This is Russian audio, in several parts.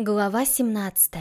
Глава 17.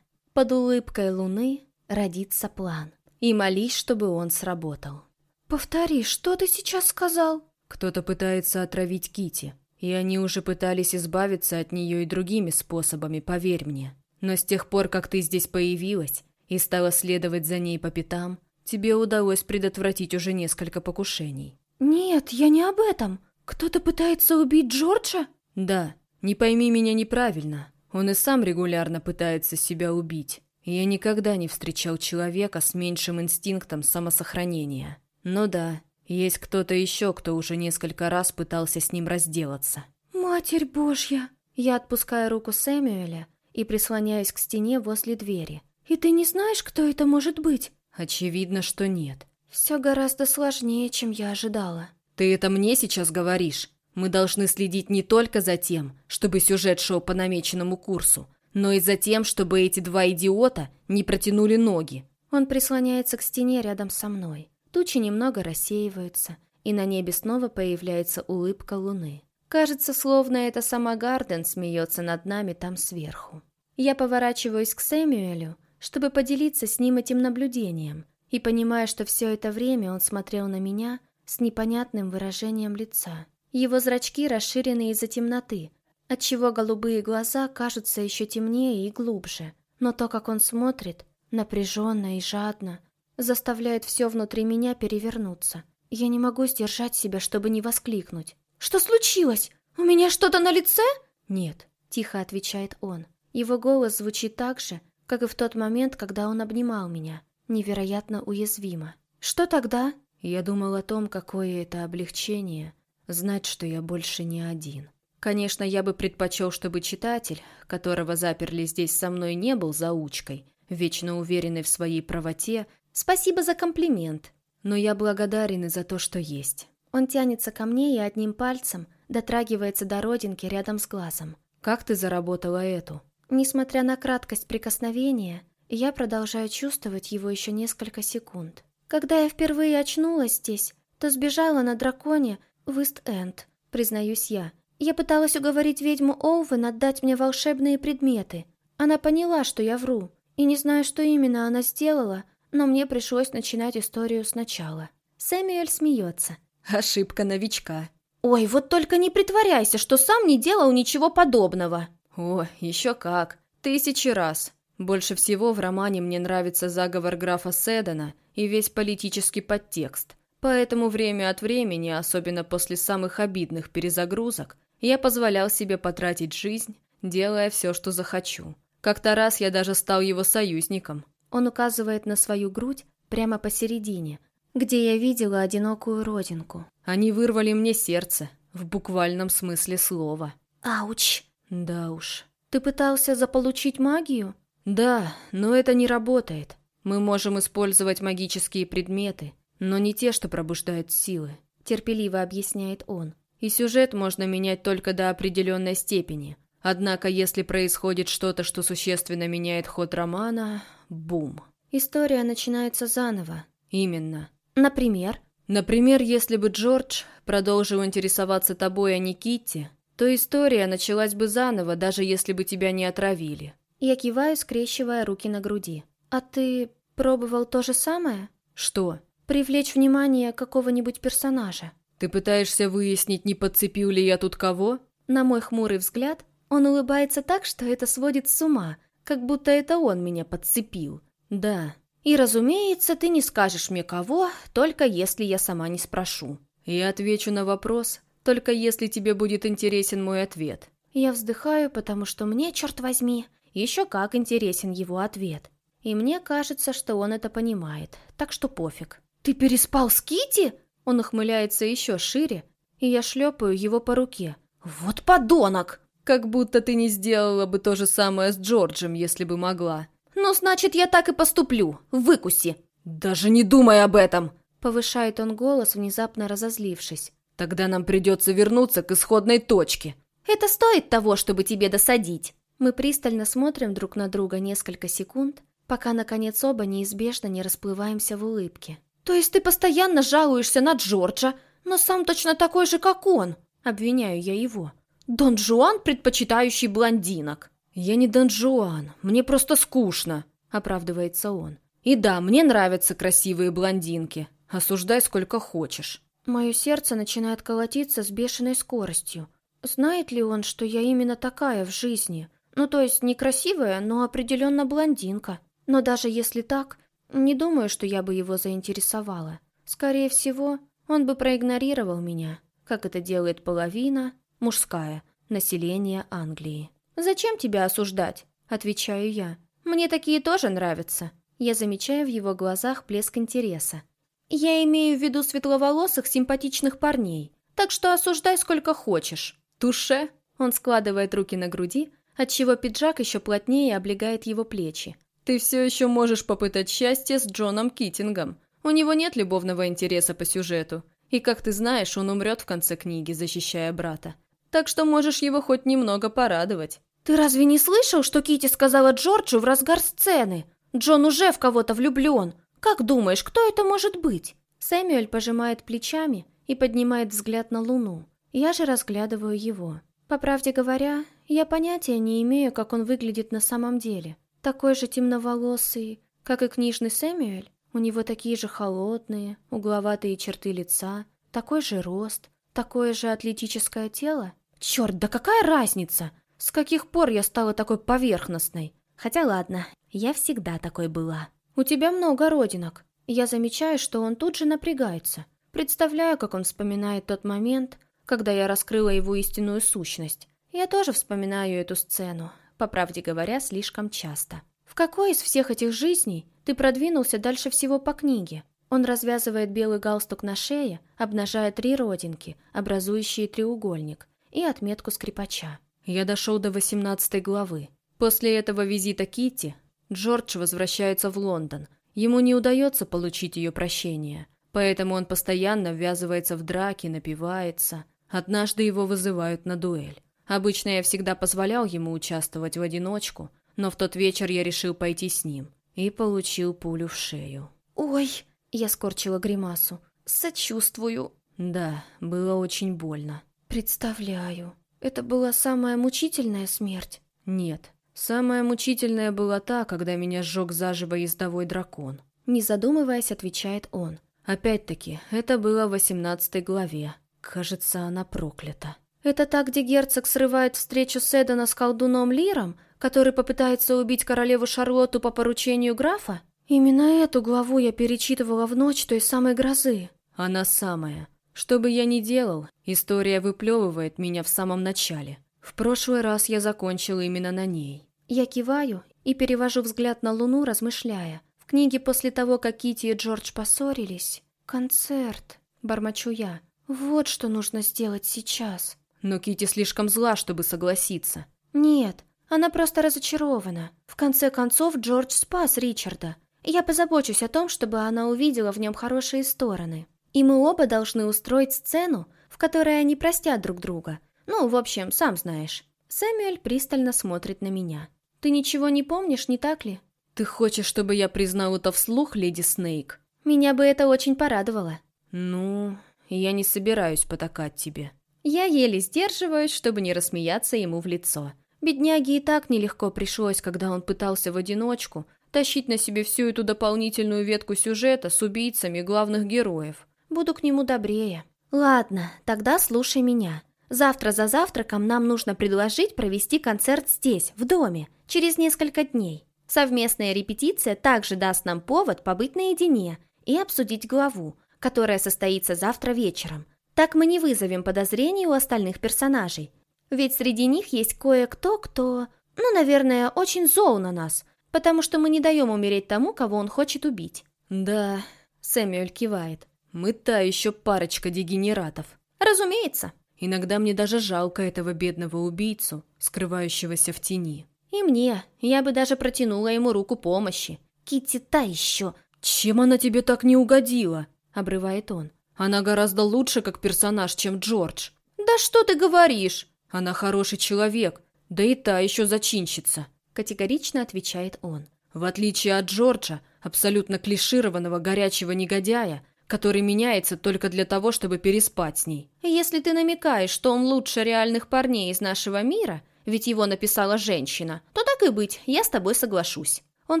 Под улыбкой луны родится план. И молись, чтобы он сработал. «Повтори, что ты сейчас сказал?» Кто-то пытается отравить Кити, и они уже пытались избавиться от нее и другими способами, поверь мне. Но с тех пор, как ты здесь появилась и стала следовать за ней по пятам, тебе удалось предотвратить уже несколько покушений. «Нет, я не об этом. Кто-то пытается убить Джорджа?» «Да, не пойми меня неправильно. Он и сам регулярно пытается себя убить. Я никогда не встречал человека с меньшим инстинктом самосохранения. Но да, есть кто-то еще, кто уже несколько раз пытался с ним разделаться. «Матерь Божья!» Я отпускаю руку Сэмюэля и прислоняюсь к стене возле двери. «И ты не знаешь, кто это может быть?» Очевидно, что нет. Все гораздо сложнее, чем я ожидала. Ты это мне сейчас говоришь? Мы должны следить не только за тем, чтобы сюжет шел по намеченному курсу, но и за тем, чтобы эти два идиота не протянули ноги. Он прислоняется к стене рядом со мной. Тучи немного рассеиваются, и на небе снова появляется улыбка луны. Кажется, словно это сама Гарден смеется над нами там сверху. Я поворачиваюсь к Сэмюэлю, чтобы поделиться с ним этим наблюдением, и понимаю, что все это время он смотрел на меня с непонятным выражением лица. Его зрачки расширены из-за темноты, отчего голубые глаза кажутся еще темнее и глубже. Но то, как он смотрит, напряженно и жадно, заставляет все внутри меня перевернуться. Я не могу сдержать себя, чтобы не воскликнуть. «Что случилось? У меня что-то на лице?» «Нет», — тихо отвечает он. Его голос звучит так же, как и в тот момент, когда он обнимал меня. Невероятно уязвимо. «Что тогда?» Я думал о том, какое это облегчение знать, что я больше не один. Конечно, я бы предпочел, чтобы читатель, которого заперли здесь со мной, не был заучкой, вечно уверенный в своей правоте. Спасибо за комплимент. Но я благодарен и за то, что есть. Он тянется ко мне и одним пальцем дотрагивается до родинки рядом с глазом. Как ты заработала эту? Несмотря на краткость прикосновения, я продолжаю чувствовать его еще несколько секунд. Когда я впервые очнулась здесь, то сбежала на драконе в Ист-Энд, признаюсь я. Я пыталась уговорить ведьму Оувен отдать мне волшебные предметы. Она поняла, что я вру, и не знаю, что именно она сделала, но мне пришлось начинать историю сначала. Сэмюэль смеется. Ошибка новичка. Ой, вот только не притворяйся, что сам не делал ничего подобного. О, еще как. Тысячи раз. Больше всего в романе мне нравится заговор графа Седана и весь политический подтекст. Поэтому время от времени, особенно после самых обидных перезагрузок, я позволял себе потратить жизнь, делая все, что захочу. Как-то раз я даже стал его союзником. Он указывает на свою грудь прямо посередине, где я видела одинокую родинку. Они вырвали мне сердце, в буквальном смысле слова. Ауч! Да уж. Ты пытался заполучить магию? Да, но это не работает. Мы можем использовать магические предметы, но не те, что пробуждают силы, терпеливо объясняет он. И сюжет можно менять только до определенной степени. Однако, если происходит что-то, что существенно меняет ход романа, бум. История начинается заново. Именно. Например? Например, если бы Джордж продолжил интересоваться тобой, а не Китти, то история началась бы заново, даже если бы тебя не отравили. Я киваю, скрещивая руки на груди. А ты пробовал то же самое? Что? Привлечь внимание какого-нибудь персонажа. Ты пытаешься выяснить, не подцепил ли я тут кого? На мой хмурый взгляд, он улыбается так, что это сводит с ума, как будто это он меня подцепил. Да. И, разумеется, ты не скажешь мне кого, только если я сама не спрошу. Я отвечу на вопрос, только если тебе будет интересен мой ответ. Я вздыхаю, потому что мне, черт возьми, еще как интересен его ответ. И мне кажется, что он это понимает, так что пофиг. «Ты переспал с Кити? Он ухмыляется еще шире, и я шлепаю его по руке. «Вот подонок!» «Как будто ты не сделала бы то же самое с Джорджем, если бы могла». «Ну, значит, я так и поступлю. Выкуси!» «Даже не думай об этом!» Повышает он голос, внезапно разозлившись. «Тогда нам придется вернуться к исходной точке». «Это стоит того, чтобы тебе досадить!» Мы пристально смотрим друг на друга несколько секунд, пока, наконец, оба неизбежно не расплываемся в улыбке. «То есть ты постоянно жалуешься на Джорджа, но сам точно такой же, как он?» Обвиняю я его. «Дон Жуан, предпочитающий блондинок». «Я не Дон Жуан, мне просто скучно», — оправдывается он. «И да, мне нравятся красивые блондинки. Осуждай сколько хочешь». Мое сердце начинает колотиться с бешеной скоростью. Знает ли он, что я именно такая в жизни? Ну, то есть некрасивая, но определенно блондинка. Но даже если так, не думаю, что я бы его заинтересовала. Скорее всего, он бы проигнорировал меня, как это делает половина, мужская, населения Англии. «Зачем тебя осуждать?» – отвечаю я. «Мне такие тоже нравятся». Я замечаю в его глазах блеск интереса. «Я имею в виду светловолосых симпатичных парней, так что осуждай сколько хочешь». «Туше?» Он складывает руки на груди, отчего пиджак еще плотнее облегает его плечи. «Ты все еще можешь попытать счастье с Джоном Китингом. У него нет любовного интереса по сюжету. И, как ты знаешь, он умрет в конце книги, защищая брата. Так что можешь его хоть немного порадовать». «Ты разве не слышал, что Кити сказала Джорджу в разгар сцены? Джон уже в кого-то влюблен. Как думаешь, кто это может быть?» Сэмюэль пожимает плечами и поднимает взгляд на Луну. Я же разглядываю его. По правде говоря, я понятия не имею, как он выглядит на самом деле. Такой же темноволосый, как и книжный Сэмюэль. У него такие же холодные, угловатые черты лица, такой же рост, такое же атлетическое тело. Черт, да какая разница? С каких пор я стала такой поверхностной? Хотя ладно, я всегда такой была. У тебя много родинок. Я замечаю, что он тут же напрягается. Представляю, как он вспоминает тот момент, когда я раскрыла его истинную сущность. Я тоже вспоминаю эту сцену, по правде говоря, слишком часто. В какой из всех этих жизней ты продвинулся дальше всего по книге? Он развязывает белый галстук на шее, обнажая три родинки, образующие треугольник, и отметку скрипача. Я дошел до 18 главы. После этого визита Кити Джордж возвращается в Лондон. Ему не удается получить ее прощение, поэтому он постоянно ввязывается в драки, напивается. Однажды его вызывают на дуэль. Обычно я всегда позволял ему участвовать в одиночку, но в тот вечер я решил пойти с ним и получил пулю в шею. «Ой!» – я скорчила гримасу. «Сочувствую». Да, было очень больно. «Представляю». Это была самая мучительная смерть? Нет. Самая мучительная была та, когда меня сжег заживо ездовой дракон. Не задумываясь, отвечает он. Опять-таки, это было в восемнадцатой главе. Кажется, она проклята. Это та, где герцог срывает встречу Седана с колдуном Лиром, который попытается убить королеву Шарлотту по поручению графа? Именно эту главу я перечитывала в ночь той самой грозы. Она самая. Что бы я ни делал, история выплевывает меня в самом начале. В прошлый раз я закончил именно на ней. Я киваю и перевожу взгляд на Луну, размышляя. В книге после того, как Кити и Джордж поссорились... Концерт, бормочу я. Вот что нужно сделать сейчас. Но Кити слишком зла, чтобы согласиться. Нет, она просто разочарована. В конце концов, Джордж спас Ричарда. Я позабочусь о том, чтобы она увидела в нем хорошие стороны. И мы оба должны устроить сцену, в которой они простят друг друга. Ну, в общем, сам знаешь. Сэмюэль пристально смотрит на меня. Ты ничего не помнишь, не так ли? Ты хочешь, чтобы я признал это вслух, леди Снейк? Меня бы это очень порадовало. Ну, я не собираюсь потакать тебе. Я еле сдерживаюсь, чтобы не рассмеяться ему в лицо. Бедняге и так нелегко пришлось, когда он пытался в одиночку тащить на себе всю эту дополнительную ветку сюжета с убийцами главных героев. Буду к нему добрее. Ладно, тогда слушай меня. Завтра за завтраком нам нужно предложить провести концерт здесь, в доме, через несколько дней. Совместная репетиция также даст нам повод побыть наедине и обсудить главу, которая состоится завтра вечером. Так мы не вызовем подозрений у остальных персонажей. Ведь среди них есть кое-кто, кто, ну, наверное, очень зол на нас, потому что мы не даем умереть тому, кого он хочет убить. Да, Сэмюэль кивает. Мы та еще парочка дегенератов. Разумеется. Иногда мне даже жалко этого бедного убийцу, скрывающегося в тени. И мне. Я бы даже протянула ему руку помощи. Китти та еще. Чем она тебе так не угодила? Обрывает он. Она гораздо лучше как персонаж, чем Джордж. Да что ты говоришь? Она хороший человек, да и та еще зачинщица. Категорично отвечает он. В отличие от Джорджа, абсолютно клишированного горячего негодяя, который меняется только для того, чтобы переспать с ней. Если ты намекаешь, что он лучше реальных парней из нашего мира, ведь его написала женщина, то так и быть, я с тобой соглашусь. Он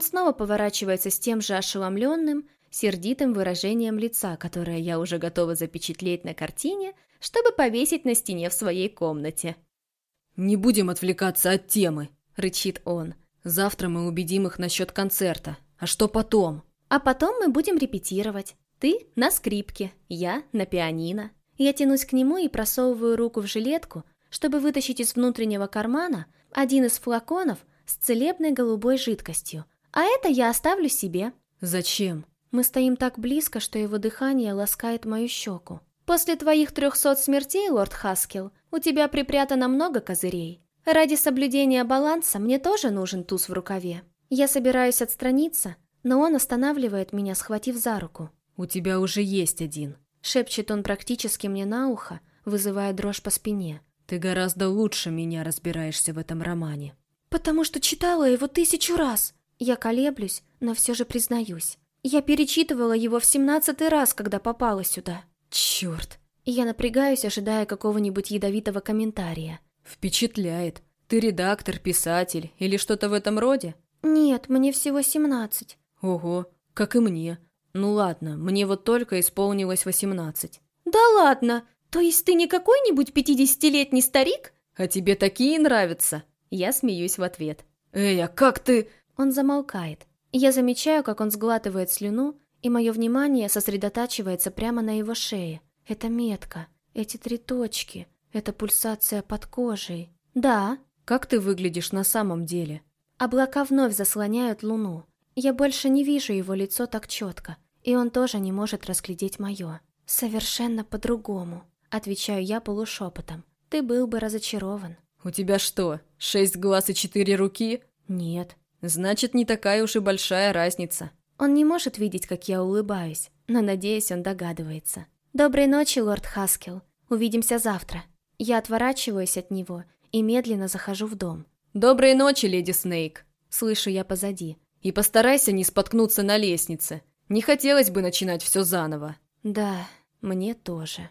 снова поворачивается с тем же ошеломленным, сердитым выражением лица, которое я уже готова запечатлеть на картине, чтобы повесить на стене в своей комнате. «Не будем отвлекаться от темы», — рычит он. «Завтра мы убедим их насчет концерта. А что потом?» «А потом мы будем репетировать. Ты на скрипке, я на пианино. Я тянусь к нему и просовываю руку в жилетку, чтобы вытащить из внутреннего кармана один из флаконов с целебной голубой жидкостью. А это я оставлю себе. Зачем? Мы стоим так близко, что его дыхание ласкает мою щеку. После твоих трехсот смертей, лорд Хаскел, у тебя припрятано много козырей. Ради соблюдения баланса мне тоже нужен туз в рукаве. Я собираюсь отстраниться, но он останавливает меня, схватив за руку. «У тебя уже есть один», — шепчет он практически мне на ухо, вызывая дрожь по спине. «Ты гораздо лучше меня разбираешься в этом романе». «Потому что читала его тысячу раз». Я колеблюсь, но все же признаюсь. Я перечитывала его в семнадцатый раз, когда попала сюда. Черт. Я напрягаюсь, ожидая какого-нибудь ядовитого комментария. Впечатляет. Ты редактор, писатель или что-то в этом роде? Нет, мне всего семнадцать. Ого, как и мне. Ну ладно, мне вот только исполнилось восемнадцать. Да ладно? То есть ты не какой-нибудь пятидесятилетний старик? А тебе такие нравятся? Я смеюсь в ответ. Эй, а как ты... Он замолкает. Я замечаю, как он сглатывает слюну, и мое внимание сосредотачивается прямо на его шее. Это метка, эти три точки, это пульсация под кожей. Да. Как ты выглядишь на самом деле? Облака вновь заслоняют луну. Я больше не вижу его лицо так четко, и он тоже не может разглядеть мое. Совершенно по-другому, отвечаю я полушепотом. Ты был бы разочарован. У тебя что, шесть глаз и четыре руки? Нет. Значит, не такая уж и большая разница. Он не может видеть, как я улыбаюсь, но, надеюсь, он догадывается. «Доброй ночи, лорд Хаскел. Увидимся завтра». Я отворачиваюсь от него и медленно захожу в дом. «Доброй ночи, леди Снейк!» Слышу я позади. «И постарайся не споткнуться на лестнице. Не хотелось бы начинать все заново». «Да, мне тоже».